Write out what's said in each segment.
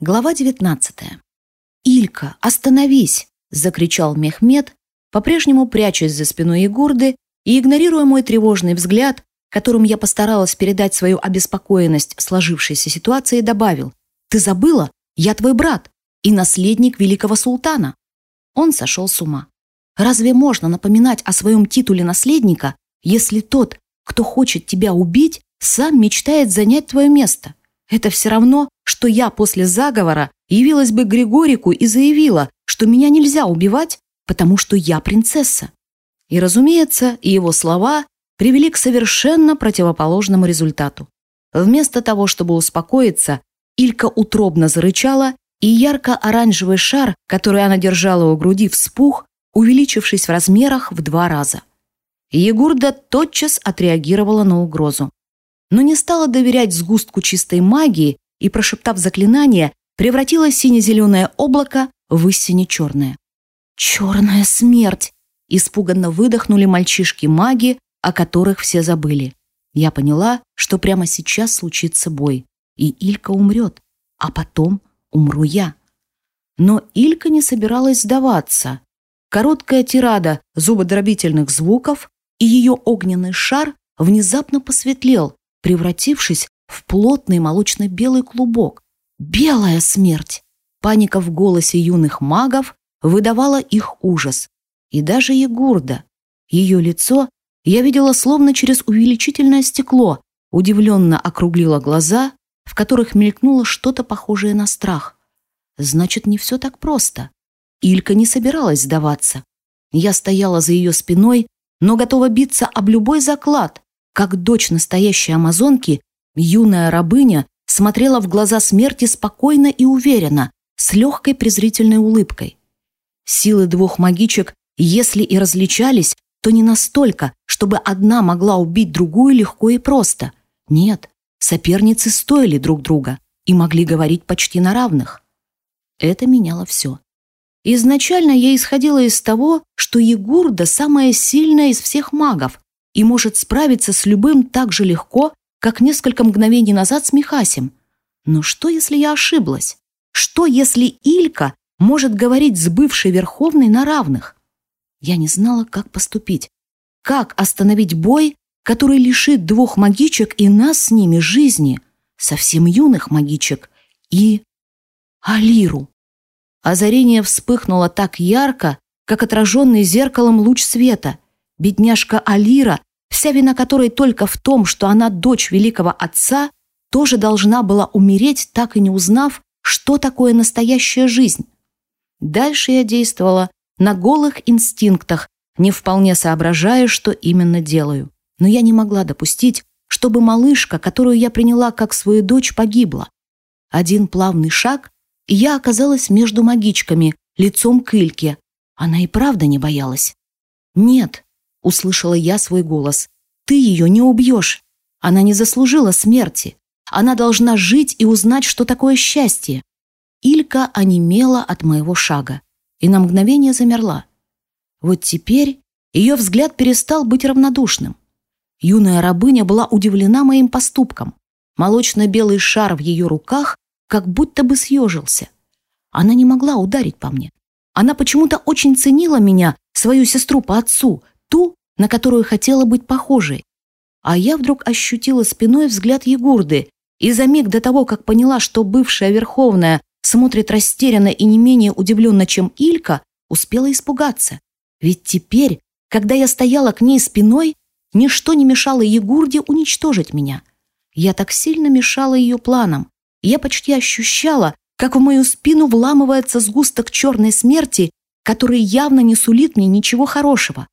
Глава 19. «Илька, остановись!» – закричал Мехмед, по-прежнему прячась за спиной Егорды и игнорируя мой тревожный взгляд, которым я постаралась передать свою обеспокоенность сложившейся ситуации, добавил «Ты забыла? Я твой брат и наследник великого султана». Он сошел с ума. Разве можно напоминать о своем титуле наследника, если тот, кто хочет тебя убить, сам мечтает занять твое место? Это все равно, что я после заговора явилась бы Григорику и заявила, что меня нельзя убивать, потому что я принцесса. И, разумеется, его слова привели к совершенно противоположному результату. Вместо того, чтобы успокоиться, Илька утробно зарычала, и ярко-оранжевый шар, который она держала у груди, вспух, увеличившись в размерах в два раза. Егурда тотчас отреагировала на угрозу но не стала доверять сгустку чистой магии и, прошептав заклинание, превратила сине-зеленое облако в истине черное. «Черная смерть!» – испуганно выдохнули мальчишки-маги, о которых все забыли. Я поняла, что прямо сейчас случится бой, и Илька умрет, а потом умру я. Но Илька не собиралась сдаваться. Короткая тирада зубодробительных звуков, и ее огненный шар внезапно посветлел, превратившись в плотный молочно-белый клубок. Белая смерть! Паника в голосе юных магов выдавала их ужас. И даже Егурда. Ее лицо я видела словно через увеличительное стекло, удивленно округлила глаза, в которых мелькнуло что-то похожее на страх. Значит, не все так просто. Илька не собиралась сдаваться. Я стояла за ее спиной, но готова биться об любой заклад, как дочь настоящей амазонки, юная рабыня смотрела в глаза смерти спокойно и уверенно, с легкой презрительной улыбкой. Силы двух магичек, если и различались, то не настолько, чтобы одна могла убить другую легко и просто. Нет, соперницы стоили друг друга и могли говорить почти на равных. Это меняло все. Изначально я исходила из того, что Егурда самая сильная из всех магов, и может справиться с любым так же легко, как несколько мгновений назад с Михасем. Но что, если я ошиблась? Что, если Илька может говорить с бывшей Верховной на равных? Я не знала, как поступить. Как остановить бой, который лишит двух магичек и нас с ними жизни, совсем юных магичек, и Алиру? Озарение вспыхнуло так ярко, как отраженный зеркалом луч света. Бедняжка Алира вся вина которой только в том, что она дочь великого отца, тоже должна была умереть, так и не узнав, что такое настоящая жизнь. Дальше я действовала на голых инстинктах, не вполне соображая, что именно делаю. Но я не могла допустить, чтобы малышка, которую я приняла как свою дочь, погибла. Один плавный шаг, и я оказалась между магичками, лицом к Ильке. Она и правда не боялась. Нет, — услышала я свой голос. «Ты ее не убьешь. Она не заслужила смерти. Она должна жить и узнать, что такое счастье». Илька онемела от моего шага и на мгновение замерла. Вот теперь ее взгляд перестал быть равнодушным. Юная рабыня была удивлена моим поступком. Молочно-белый шар в ее руках как будто бы съежился. Она не могла ударить по мне. Она почему-то очень ценила меня, свою сестру по отцу, ту, на которую хотела быть похожей. А я вдруг ощутила спиной взгляд Егурды, и за миг до того, как поняла, что бывшая Верховная смотрит растерянно и не менее удивленно, чем Илька, успела испугаться. Ведь теперь, когда я стояла к ней спиной, ничто не мешало Егурде уничтожить меня. Я так сильно мешала ее планам. Я почти ощущала, как в мою спину вламывается сгусток черной смерти, который явно не сулит мне ничего хорошего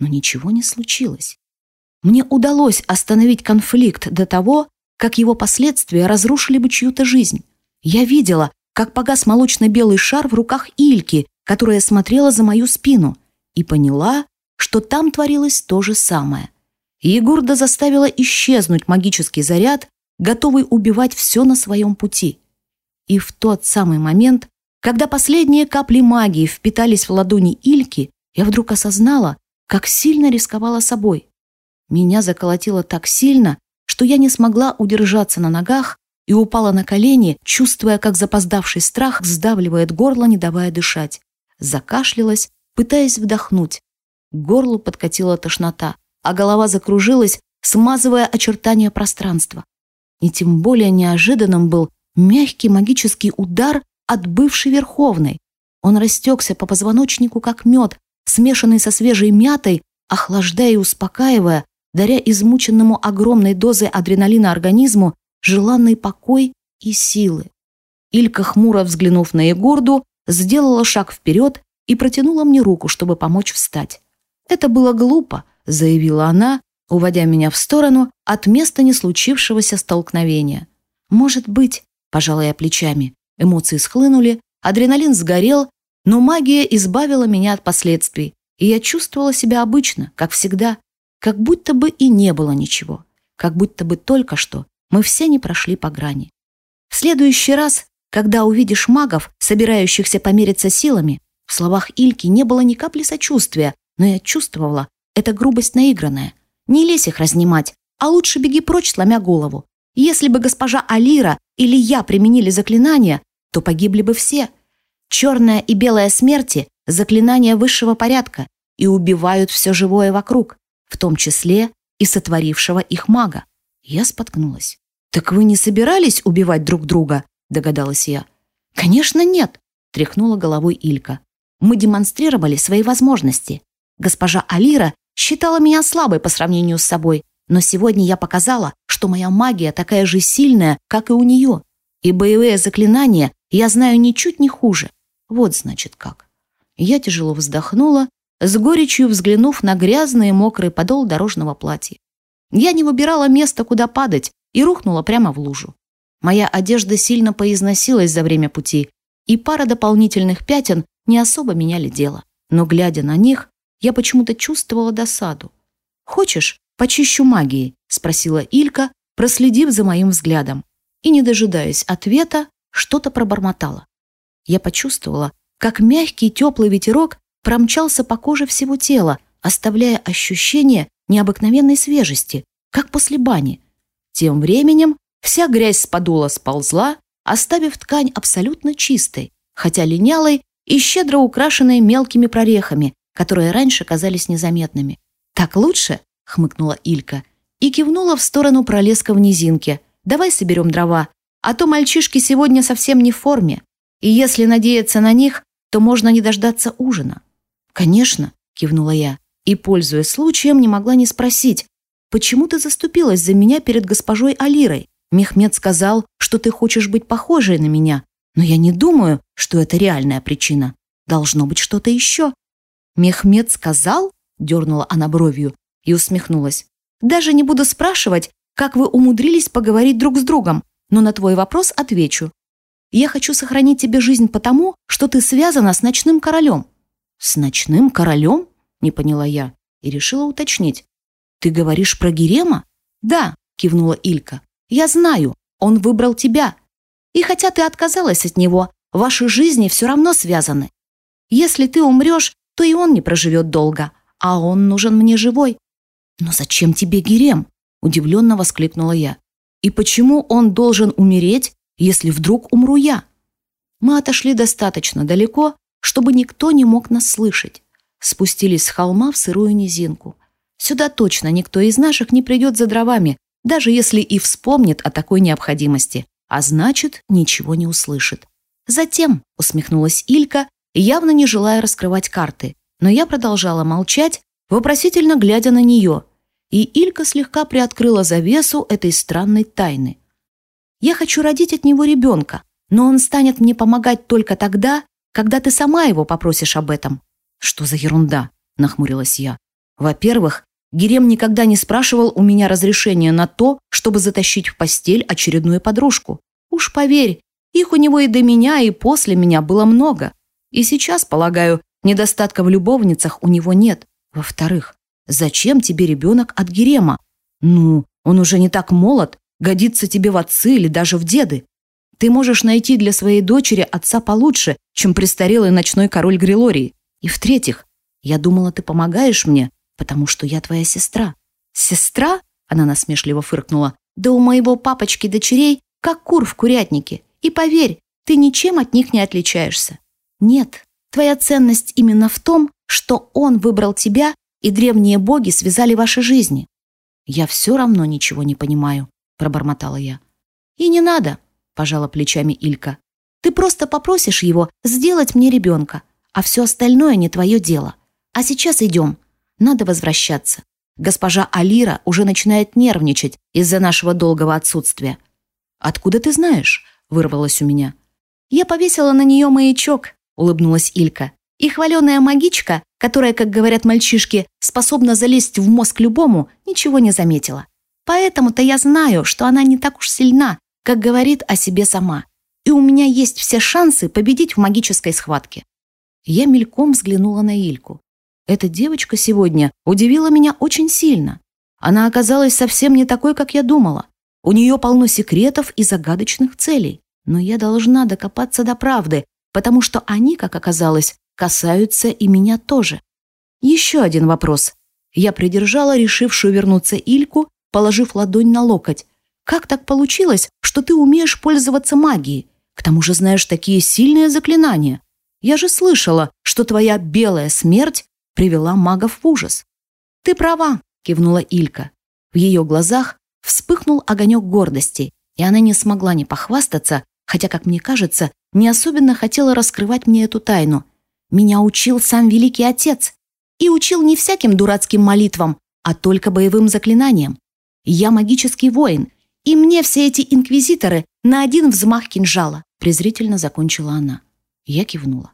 но ничего не случилось. Мне удалось остановить конфликт до того, как его последствия разрушили бы чью-то жизнь. Я видела, как погас молочно-белый шар в руках Ильки, которая смотрела за мою спину, и поняла, что там творилось то же самое. Егорда заставила исчезнуть магический заряд, готовый убивать все на своем пути. И в тот самый момент, когда последние капли магии впитались в ладони Ильки, я вдруг осознала, как сильно рисковала собой. Меня заколотило так сильно, что я не смогла удержаться на ногах и упала на колени, чувствуя, как запоздавший страх сдавливает горло, не давая дышать. Закашлялась, пытаясь вдохнуть. К горлу подкатила тошнота, а голова закружилась, смазывая очертания пространства. И тем более неожиданным был мягкий магический удар от бывшей Верховной. Он растекся по позвоночнику, как мед, смешанный со свежей мятой, охлаждая и успокаивая, даря измученному огромной дозой адреналина организму желанный покой и силы. Илька, хмуро взглянув на Егорду, сделала шаг вперед и протянула мне руку, чтобы помочь встать. «Это было глупо», — заявила она, уводя меня в сторону от места не случившегося столкновения. «Может быть», — пожала я плечами, эмоции схлынули, адреналин сгорел, но магия избавила меня от последствий, и я чувствовала себя обычно, как всегда, как будто бы и не было ничего, как будто бы только что мы все не прошли по грани. В следующий раз, когда увидишь магов, собирающихся помериться силами, в словах Ильки не было ни капли сочувствия, но я чувствовала, это грубость наигранная. Не лезь их разнимать, а лучше беги прочь, сломя голову. Если бы госпожа Алира или я применили заклинание, то погибли бы все. Черная и белая смерти – заклинания высшего порядка и убивают все живое вокруг в том числе и сотворившего их мага. Я споткнулась. «Так вы не собирались убивать друг друга?» – догадалась я. «Конечно нет», – тряхнула головой Илька. «Мы демонстрировали свои возможности. Госпожа Алира считала меня слабой по сравнению с собой, но сегодня я показала, что моя магия такая же сильная, как и у нее. И боевые заклинания я знаю ничуть не хуже. Вот значит как». Я тяжело вздохнула с горечью взглянув на грязный и мокрый подол дорожного платья. Я не выбирала место, куда падать, и рухнула прямо в лужу. Моя одежда сильно поизносилась за время пути, и пара дополнительных пятен не особо меняли дело. Но, глядя на них, я почему-то чувствовала досаду. «Хочешь, почищу магией?» – спросила Илька, проследив за моим взглядом. И, не дожидаясь ответа, что-то пробормотала. Я почувствовала, как мягкий теплый ветерок промчался по коже всего тела, оставляя ощущение необыкновенной свежести, как после бани. Тем временем вся грязь с подола сползла, оставив ткань абсолютно чистой, хотя линялой и щедро украшенной мелкими прорехами, которые раньше казались незаметными. «Так лучше?» — хмыкнула Илька и кивнула в сторону пролеска в низинке. «Давай соберем дрова, а то мальчишки сегодня совсем не в форме, и если надеяться на них, то можно не дождаться ужина». «Конечно», — кивнула я, и, пользуясь случаем, не могла не спросить, «Почему ты заступилась за меня перед госпожой Алирой? Мехмед сказал, что ты хочешь быть похожей на меня, но я не думаю, что это реальная причина. Должно быть что-то еще». «Мехмед сказал?» — дернула она бровью и усмехнулась. «Даже не буду спрашивать, как вы умудрились поговорить друг с другом, но на твой вопрос отвечу. Я хочу сохранить тебе жизнь потому, что ты связана с ночным королем. «С ночным королем?» — не поняла я и решила уточнить. «Ты говоришь про Герема?» «Да», — кивнула Илька. «Я знаю, он выбрал тебя. И хотя ты отказалась от него, ваши жизни все равно связаны. Если ты умрешь, то и он не проживет долго, а он нужен мне живой». «Но зачем тебе Герем?» — удивленно воскликнула я. «И почему он должен умереть, если вдруг умру я?» Мы отошли достаточно далеко, чтобы никто не мог нас слышать. Спустились с холма в сырую низинку. Сюда точно никто из наших не придет за дровами, даже если и вспомнит о такой необходимости, а значит, ничего не услышит. Затем усмехнулась Илька, явно не желая раскрывать карты, но я продолжала молчать, вопросительно глядя на нее, и Илька слегка приоткрыла завесу этой странной тайны. «Я хочу родить от него ребенка, но он станет мне помогать только тогда, когда ты сама его попросишь об этом». «Что за ерунда?» – нахмурилась я. «Во-первых, Герем никогда не спрашивал у меня разрешения на то, чтобы затащить в постель очередную подружку. Уж поверь, их у него и до меня, и после меня было много. И сейчас, полагаю, недостатка в любовницах у него нет. Во-вторых, зачем тебе ребенок от Герема? Ну, он уже не так молод, годится тебе в отцы или даже в деды. Ты можешь найти для своей дочери отца получше, чем престарелый ночной король Грилории. И в-третьих, я думала, ты помогаешь мне, потому что я твоя сестра». «Сестра?» – она насмешливо фыркнула. «Да у моего папочки дочерей как кур в курятнике. И поверь, ты ничем от них не отличаешься. Нет, твоя ценность именно в том, что он выбрал тебя, и древние боги связали ваши жизни. Я все равно ничего не понимаю, пробормотала я. И не надо, пожала плечами Илька. Ты просто попросишь его сделать мне ребенка, а все остальное не твое дело. А сейчас идем. Надо возвращаться. Госпожа Алира уже начинает нервничать из-за нашего долгого отсутствия. «Откуда ты знаешь?» – вырвалось у меня. «Я повесила на нее маячок», – улыбнулась Илька. «И хваленая магичка, которая, как говорят мальчишки, способна залезть в мозг любому, ничего не заметила. Поэтому-то я знаю, что она не так уж сильна, как говорит о себе сама. И у меня есть все шансы победить в магической схватке». Я мельком взглянула на Ильку. Эта девочка сегодня удивила меня очень сильно. Она оказалась совсем не такой, как я думала. У нее полно секретов и загадочных целей. Но я должна докопаться до правды, потому что они, как оказалось, касаются и меня тоже. Еще один вопрос. Я придержала решившую вернуться Ильку, положив ладонь на локоть. «Как так получилось, что ты умеешь пользоваться магией? К тому же знаешь такие сильные заклинания. Я же слышала, что твоя белая смерть привела магов в ужас. «Ты права», — кивнула Илька. В ее глазах вспыхнул огонек гордости, и она не смогла не похвастаться, хотя, как мне кажется, не особенно хотела раскрывать мне эту тайну. Меня учил сам Великий Отец. И учил не всяким дурацким молитвам, а только боевым заклинаниям. Я магический воин, и мне все эти инквизиторы на один взмах кинжала, презрительно закончила она. Я кивнула.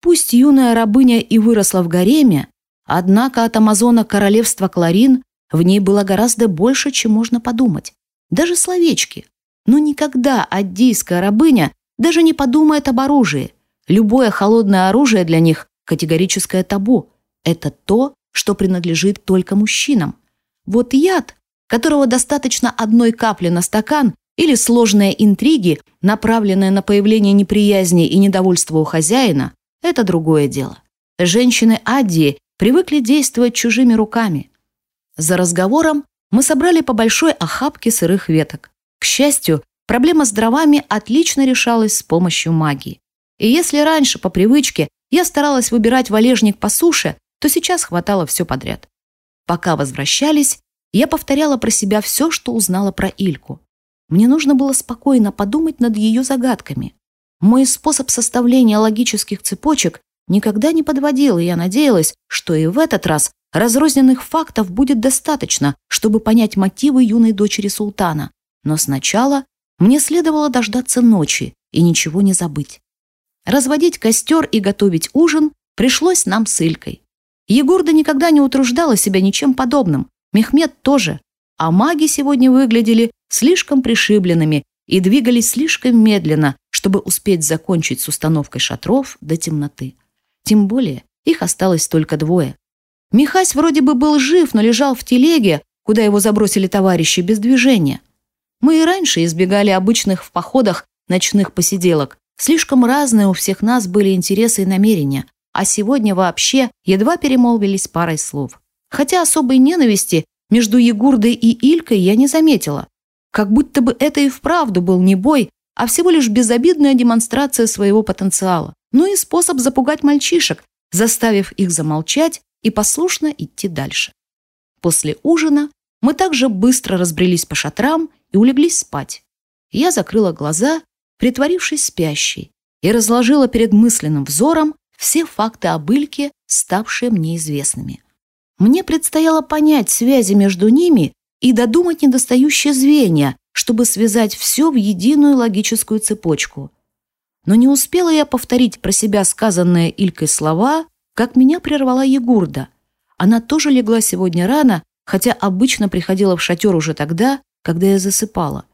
Пусть юная рабыня и выросла в гареме, однако от Амазона королевства Кларин в ней было гораздо больше, чем можно подумать. Даже словечки. Но никогда аддийская рабыня даже не подумает об оружии. Любое холодное оружие для них – категорическое табу. Это то, что принадлежит только мужчинам. Вот яд, которого достаточно одной капли на стакан, или сложные интриги, направленные на появление неприязни и недовольства у хозяина, это другое дело. Женщины Аддии привыкли действовать чужими руками. За разговором мы собрали по большой охапке сырых веток. К счастью, проблема с дровами отлично решалась с помощью магии. И если раньше по привычке я старалась выбирать валежник по суше, то сейчас хватало все подряд. Пока возвращались, я повторяла про себя все, что узнала про Ильку. Мне нужно было спокойно подумать над ее загадками. Мой способ составления логических цепочек никогда не подводил, и я надеялась, что и в этот раз разрозненных фактов будет достаточно, чтобы понять мотивы юной дочери султана. Но сначала мне следовало дождаться ночи и ничего не забыть. Разводить костер и готовить ужин пришлось нам с Илькой. Егорда никогда не утруждала себя ничем подобным, Мехмед тоже, а маги сегодня выглядели слишком пришибленными и двигались слишком медленно, чтобы успеть закончить с установкой шатров до темноты. Тем более их осталось только двое. Михась вроде бы был жив, но лежал в телеге, куда его забросили товарищи без движения. Мы и раньше избегали обычных в походах ночных посиделок. Слишком разные у всех нас были интересы и намерения, а сегодня вообще едва перемолвились парой слов. Хотя особой ненависти между Егурдой и Илькой я не заметила. Как будто бы это и вправду был не бой, а всего лишь безобидная демонстрация своего потенциала. Ну и способ запугать мальчишек, заставив их замолчать и послушно идти дальше. После ужина мы также быстро разбрелись по шатрам и улеглись спать. Я закрыла глаза, притворившись спящей, и разложила перед мысленным взором все факты об Ильке, ставшие мне известными. Мне предстояло понять связи между ними и додумать недостающие звенья, чтобы связать все в единую логическую цепочку. Но не успела я повторить про себя сказанные Илькой слова, как меня прервала Егурда. Она тоже легла сегодня рано, хотя обычно приходила в шатер уже тогда, когда я засыпала.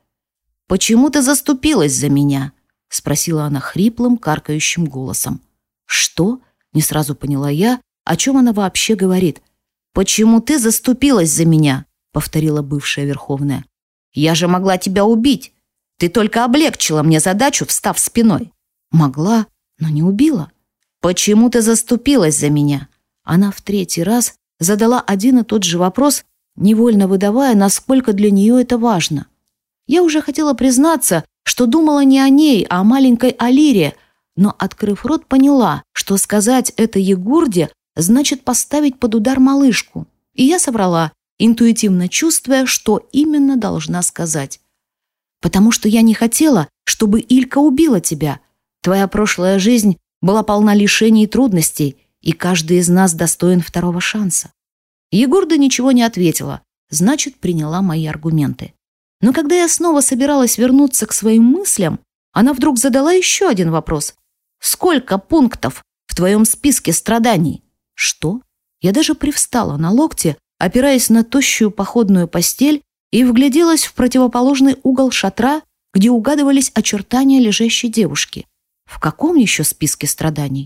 «Почему ты заступилась за меня?» — спросила она хриплым, каркающим голосом. «Что?» — не сразу поняла я, о чем она вообще говорит. «Почему ты заступилась за меня?» — повторила бывшая Верховная. Я же могла тебя убить. Ты только облегчила мне задачу, встав спиной. Могла, но не убила. Почему ты заступилась за меня? Она в третий раз задала один и тот же вопрос, невольно выдавая, насколько для нее это важно. Я уже хотела признаться, что думала не о ней, а о маленькой Алире, но, открыв рот, поняла, что сказать это Егорде значит поставить под удар малышку. И я соврала, интуитивно чувствуя, что именно должна сказать. «Потому что я не хотела, чтобы Илька убила тебя. Твоя прошлая жизнь была полна лишений и трудностей, и каждый из нас достоин второго шанса». Егорда ничего не ответила, значит, приняла мои аргументы. Но когда я снова собиралась вернуться к своим мыслям, она вдруг задала еще один вопрос. «Сколько пунктов в твоем списке страданий?» «Что?» Я даже привстала на локте, опираясь на тощую походную постель и вгляделась в противоположный угол шатра, где угадывались очертания лежащей девушки. В каком еще списке страданий?